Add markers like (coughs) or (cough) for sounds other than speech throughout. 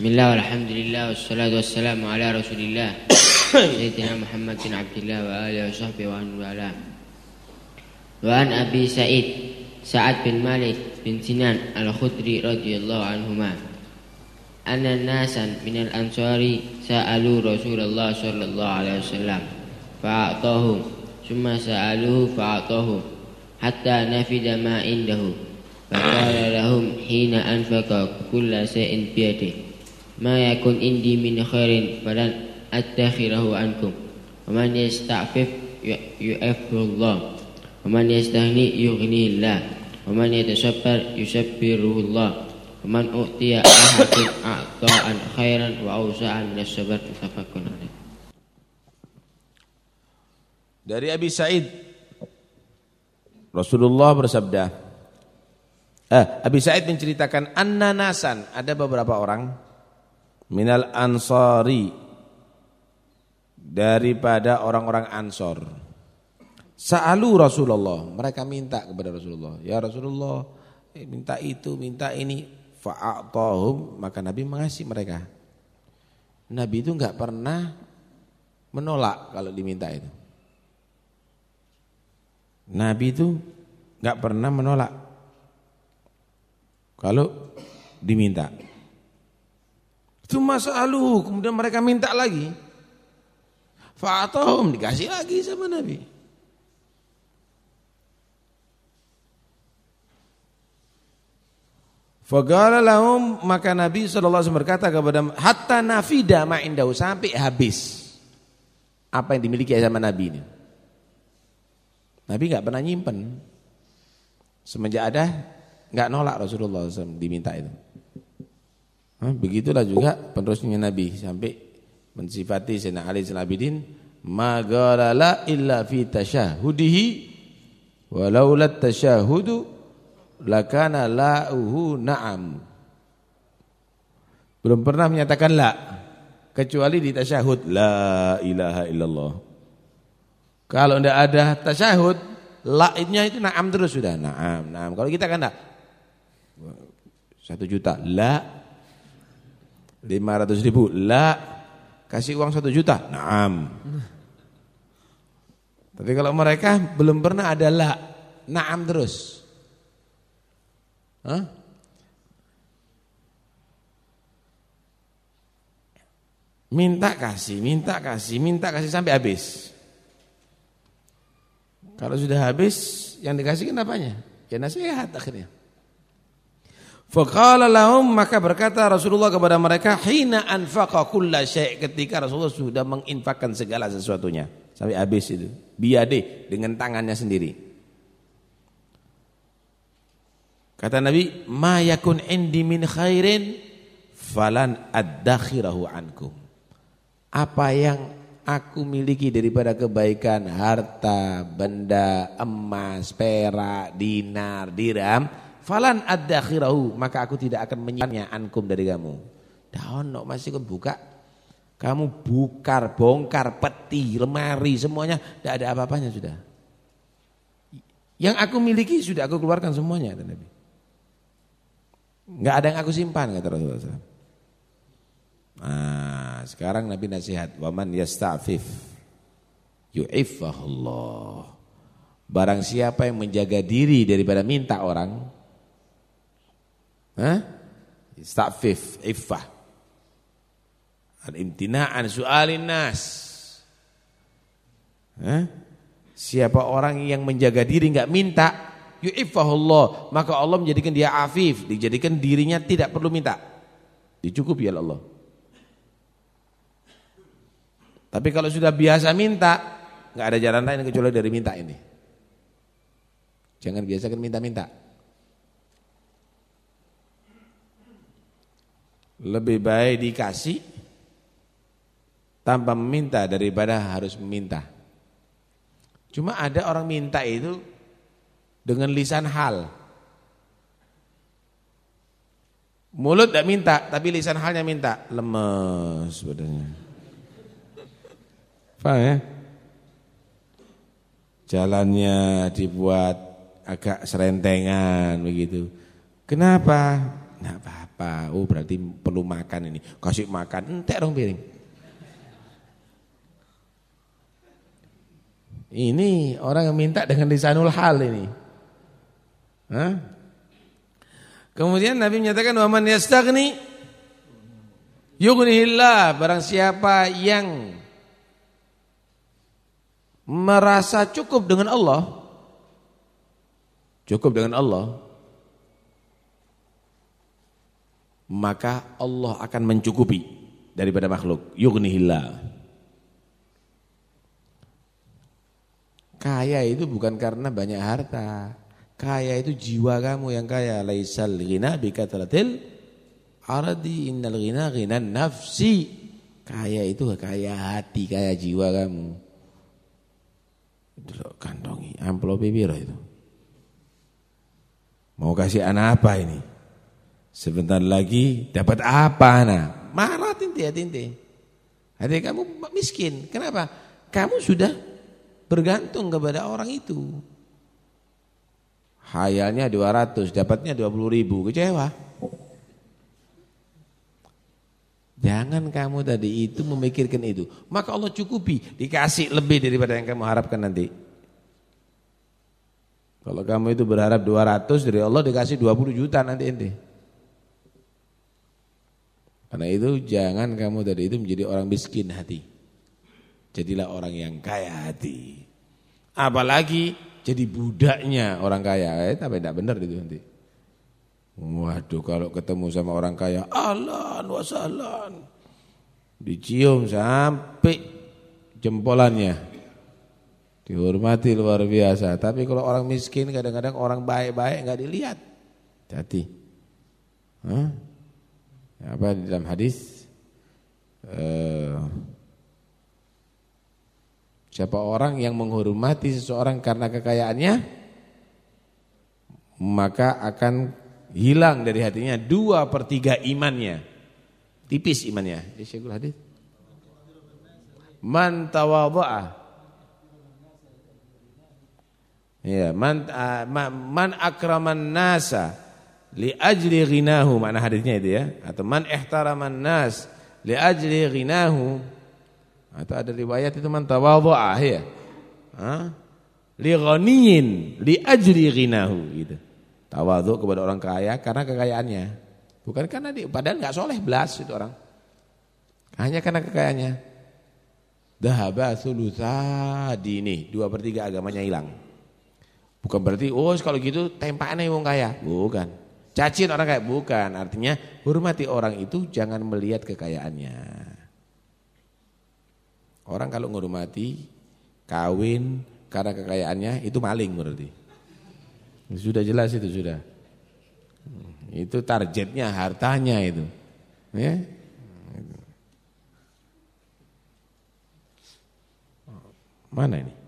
بسم الله والحمد لله والصلاة والسلام على رسول الله. (coughs) سيدنا محمد بن عبد الله وآله وصحبه ومن والاه. وعن أبي سعيد سعد بن مالك بن سنان الخدري رضي الله عنهما. أن الناس من الأنصار سألوا رسول الله صلى الله عليه وسلم فأعطاهم ثم سألوه فأعطاهم حتى نفد ما عنده. فقال لهم حين أنفق كل شيء بيده. ma yakun indi min khairin falan attakhirahu ankum. Wa man yasta'fif yu'affullah wa man yastahni yughnillah wa man yatasabbar yusabbirullah wa man u'tiya ahadin a'ta'an khairan wa awsa'an nasabar tafakkur dari Abi Said. Rasulullah bersabda Eh, Abi Said menceritakan Anna Nasan ada beberapa orang minal ansari daripada orang-orang ansor. Sa'alu Rasulullah mereka minta kepada Rasulullah ya Rasulullah eh, minta itu minta ini. Fa'atahum maka Nabi mengasih mereka. Nabi itu enggak pernah menolak kalau diminta itu. Nabi itu enggak pernah menolak kalau diminta Cuma selalu kemudian mereka minta lagi. Fa'atahum dikasih lagi sama Nabi. Fagala lahum maka Nabi SAW berkata kepada hatta nafida ma indahu sampai habis apa yang dimiliki sama Nabi ini. Nabi enggak pernah nyimpen. Semenjak ada enggak nolak Rasulullah SAW diminta itu. Begitulah juga penerusnya Nabi. Sampai mensifati Sayyidina Ali Salabidin magalala illa fi tasyahudihi walaula tasyahudu lakana la'uhu na'am. Belum pernah menyatakan la kecuali di tasyahud. La ilaha illallah. Kalau tidak ada tasyahud la-nya itu na'am terus sudah. Na'am na'am. Kalau kita kan enggak satu juta la 500 ribu. La kasih uang 1 juta? Naam. Tapi kalau mereka belum pernah ada la naam terus. Hah? minta kasih minta kasih minta kasih sampai habis. Kalau sudah habis yang dikasih kenapanya ya nasihat akhirnya Faqala lahum maka berkata Rasulullah kepada mereka hina anfaqa kulla syai' ketika Rasulullah sudah menginfakkan segala sesuatunya sampai habis itu. Biade dengan tangannya sendiri. Kata Nabi, "Ma yakun indi min khairin falan addakhirahu ankum." Apa yang aku miliki daripada kebaikan harta, benda, emas, perak, dinar, dirham falan ad-dakhirahu maka aku tidak akan menyimpannya ankum dari kamu. Dah ono masih kau buka. Kamu bukar, bongkar, peti, lemari semuanya tidak ada apa-apanya sudah. Yang aku miliki sudah aku keluarkan semuanya kata Nabi. Enggak ada yang aku simpan kata Rasulullah. Nah, sekarang Nabi nasihat, "Waman yasta'fif yu'iffahullah." Barang siapa yang menjaga diri daripada minta orang, Hah? Istafif, iffah. Al-imtina'an su'alin nas. Hah? Siapa orang yang menjaga diri enggak minta, yu'iffahullah, maka Allah menjadikan dia afif, dijadikan dirinya tidak perlu minta. Dicukupi oleh Allah. Tapi kalau sudah biasa minta, enggak ada jalan lain kecuali dari minta ini. Jangan biasakan minta-minta. Lebih baik dikasih tanpa meminta daripada harus meminta. Cuma ada orang minta itu dengan lisan hal. Mulut tidak minta, tapi lisan halnya minta. Lemes badannya. Paham ya? Jalannya dibuat agak serentengan begitu. Kenapa? Enggak apa-apa. Oh, berarti perlu makan ini. Kasih makan, entek dong piring. Ini orang yang minta dengan lisanul hal ini. Hah? Kemudian Nabi menyatakan wa man yastaghni yughnihillah barang siapa yang merasa cukup dengan Allah cukup dengan Allah maka Allah akan mencukupi daripada makhluk yughnihillah Kaya itu bukan karena banyak harta. Kaya itu jiwa kamu yang kaya. Laisal ghina bikatratil ardi innal ghina ghina nafsi. Kaya itu kaya hati, kaya jiwa kamu. Itu kantongi amplop piro itu. Mau kasih anak apa ini? Sebentar lagi dapat apa anak? Marah ya tinte. Hati kamu miskin. Kenapa? Kamu sudah bergantung kepada orang itu. Hayalnya 200, dapatnya 20 ribu, kecewa. Jangan kamu tadi itu memikirkan itu. Maka Allah cukupi, dikasih lebih daripada yang kamu harapkan nanti. Kalau kamu itu berharap 200 dari Allah dikasih 20 juta nanti ente. Karena itu jangan kamu tadi itu menjadi orang miskin hati. Jadilah orang yang kaya hati. Apalagi jadi budaknya orang kaya. Eh, tapi tidak benar itu nanti. Waduh kalau ketemu sama orang kaya, alan wasalan. Dicium sampai jempolannya. Dihormati luar biasa. Tapi kalau orang miskin kadang-kadang orang baik-baik nggak dilihat. Jadi, Hah? Apa di dalam hadis? Uh, Siapa orang yang menghormati seseorang karena kekayaannya Maka akan hilang dari hatinya dua per tiga imannya. Tipis imannya. Ya Syekhul Hadis. Man Ya, man uh, man akraman nasa li ajli ghinahu mana hadisnya itu ya atau man ihtaraman nas li ajli ghinahu atau ada riwayat itu man tawadhu'a ya. Ha? Li ghaniyin li ajri ghinahu gitu. Tawadhu kepada orang kaya karena kekayaannya. Bukan karena dia padahal enggak soleh belas itu orang. Hanya karena kekayaannya. Dahaba thulutha dini, dua per tiga agamanya hilang. Bukan berarti oh kalau gitu tempakannya wong kaya, bukan. Cacin orang kaya, bukan. Artinya hormati orang itu jangan melihat kekayaannya. Orang kalau menghormati kawin karena kekayaannya itu maling berarti. Sudah jelas itu sudah. Itu targetnya hartanya itu. Ya. Mana ini?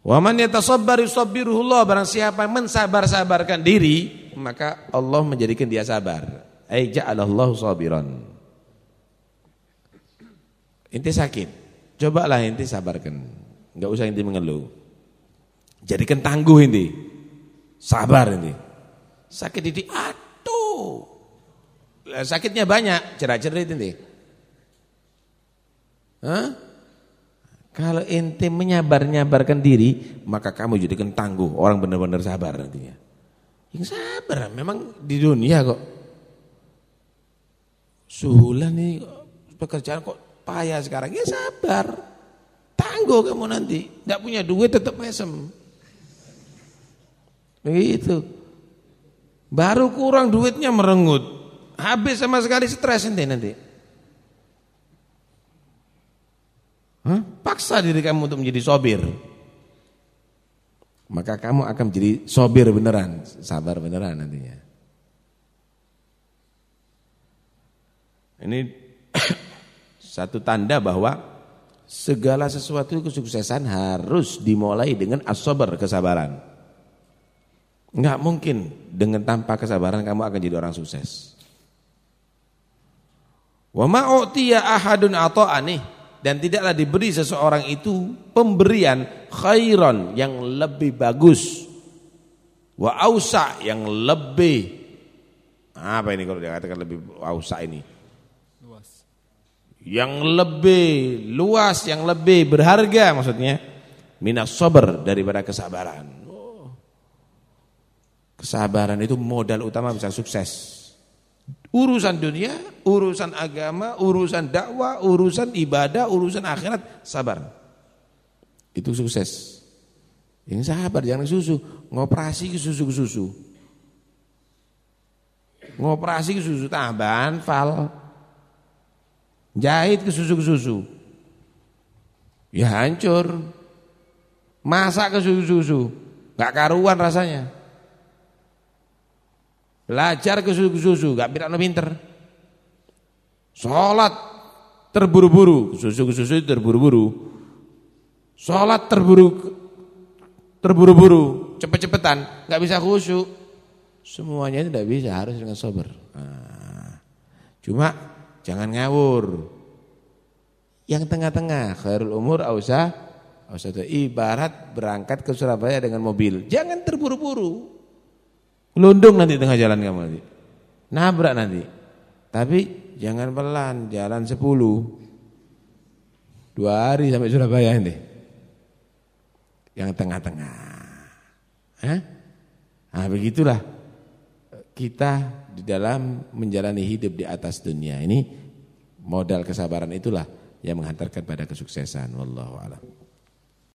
Waman yatasabbar yusabbiruhullah barang siapa mensabar-sabarkan diri maka Allah menjadikan dia sabar. Ai ja'alallahu sabiran. Inti sakit, cobalah inti sabarkan. Enggak usah inti mengeluh. Jadikan tangguh inti. Sabar inti. Sakit ini aduh. Sakitnya banyak, cerak-cerit inti. Hah? Kalau inti menyabar-nyabarkan diri, maka kamu jadikan tangguh. Orang benar-benar sabar nantinya. Yang sabar, memang di dunia kok. Suhulah nih pekerjaan kok payah sekarang, ya sabar. Tangguh kamu nanti. Tidak punya duit tetap mesem. Begitu. Baru kurang duitnya merengut. Habis sama sekali stres nanti nanti. Hah? Paksa diri kamu untuk menjadi sobir. Maka kamu akan menjadi sobir beneran. Sabar beneran nantinya. Ini (coughs) satu tanda bahwa segala sesuatu kesuksesan harus dimulai dengan asober kesabaran. Enggak mungkin dengan tanpa kesabaran kamu akan jadi orang sukses. Wa ahadun dan tidaklah diberi seseorang itu pemberian khairan yang lebih bagus Wa ausa yang lebih apa ini kalau dikatakan lebih ausa ini? Luas. Yang lebih luas, yang lebih berharga maksudnya minas sabar daripada kesabaran. Oh. Kesabaran itu modal utama bisa sukses. Urusan dunia, urusan agama, urusan dakwah, urusan ibadah, urusan akhirat, sabar. Itu sukses. Yang sabar jangan susu, ngoperasi ke susu ke susu. Ngoperasi ke susu tambahan fal. Jahit ke susu ke susu. Ya hancur. Masak ke susu-susu. Gak karuan rasanya. Belajar ke susu-susu, gak pirano pinter. Sholat terburu-buru, susu ke susu terburu-buru. Sholat terburu terburu-buru, cepet-cepetan, nggak bisa khusyuk. Semuanya tidak bisa, harus dengan sabar. Nah, cuma jangan ngawur. Yang tengah-tengah, khairul umur ausah, ausah itu ibarat berangkat ke Surabaya dengan mobil. Jangan terburu-buru. Lundung nanti tengah jalan kamu nanti. Nabrak nanti. Tapi jangan pelan, jalan sepuluh. Dua hari sampai Surabaya nanti yang tengah-tengah. Nah begitulah kita di dalam menjalani hidup di atas dunia ini modal kesabaran itulah yang menghantarkan pada kesuksesan. Wallahu a'lam.